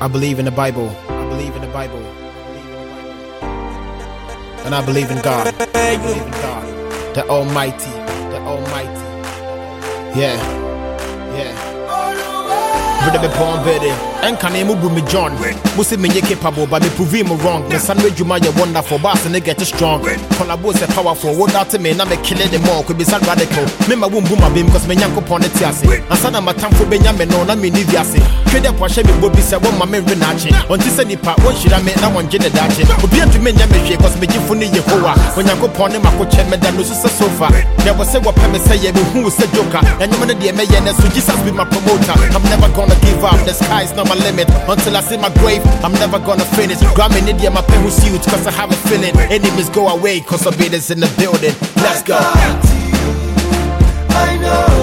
I believe in the Bible. I believe in the Bible. And I believe in God. I believe in God. The Almighty. The Almighty. Yeah. Yeah. Brother be better. Enka na emu bu me John. Say me capable, but me prove wrong. Juma ye wonderful, and get strong. Collabo say powerful. What out me. Could be sad radical. Boom abim because me it. Ansa my time for no na me because me me so sofa. Say what say joker. And you so Jesus be my promoter. I'm never gonna give up. The sky's not my limit. Until I see my grave, I'm never gonna finish. Grammy in India, my pen huge, cause I have a feeling. Enemies go away, cause of is in the building. Let's go. I know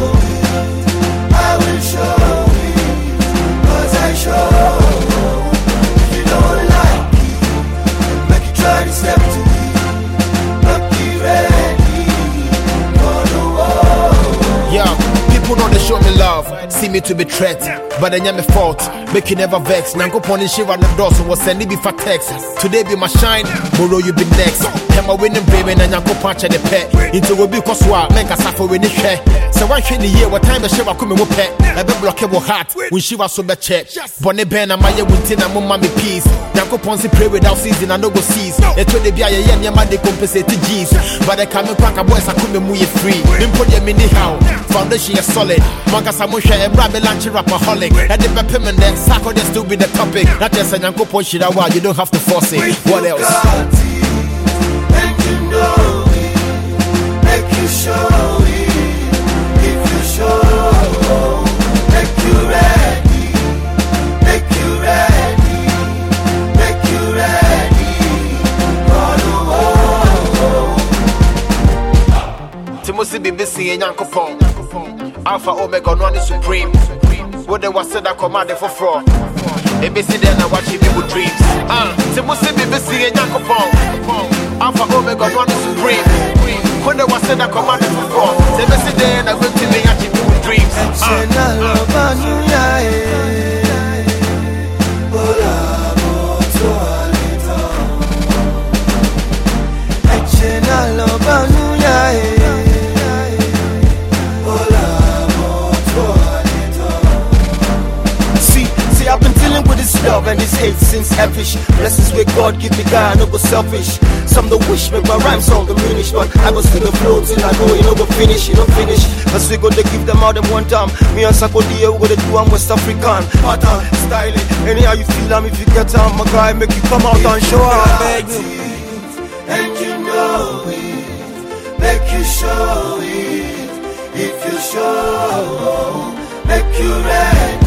see me to be threat, but then yeah me fault. Make you never vex. Pony shiva no door, so was sending me for text. Today be my shine, tomorrow you be next. Am I winning baby and yanko punch the pet. Into will be coswa, make a suffer when it. So one in the year, what time the shiva come with pet. I be blockable heart when shiva so be check. Bonnie Ben and my wintin and mumma me peace. Yanko ponsi pray without season and no go seas. It will be a yen yama they compensate to G's. But I come and crack a boys, I come and move free. Import your mini how. Foundation is solid. Samusha and Rabbi Lanchi Rapperholic. And the peppermint then Sako just still be the topic. Not just a Yanko Poshirawa, you don't have to force it. What else? Got you know it Make you show it If you show Make you ready Make you ready Make you ready For the war Timothy BBC and. Alpha Omega no one is supreme. What they was said that commanded for fraud. ABC then I watch people dreams. Ah, Timothy BBC and Yankopon. Alpha Omega no one is supreme. When they was said that commanded for fraud. ABC then I went to me and people dreams. Ah. Hate since epish Blessings with God give me God, no go selfish. Some the wish make my rhyme song diminish But I go still the flow till I go, you know go finish, you know finish. Cause we gonna give them all them one time. Me and Sarkodie, we gonna do I'm West African. Pattern, uh, styling, anyhow you feel them If you get on my guy, make you come out and show up. And you know it, make you show it. If you show, make you ready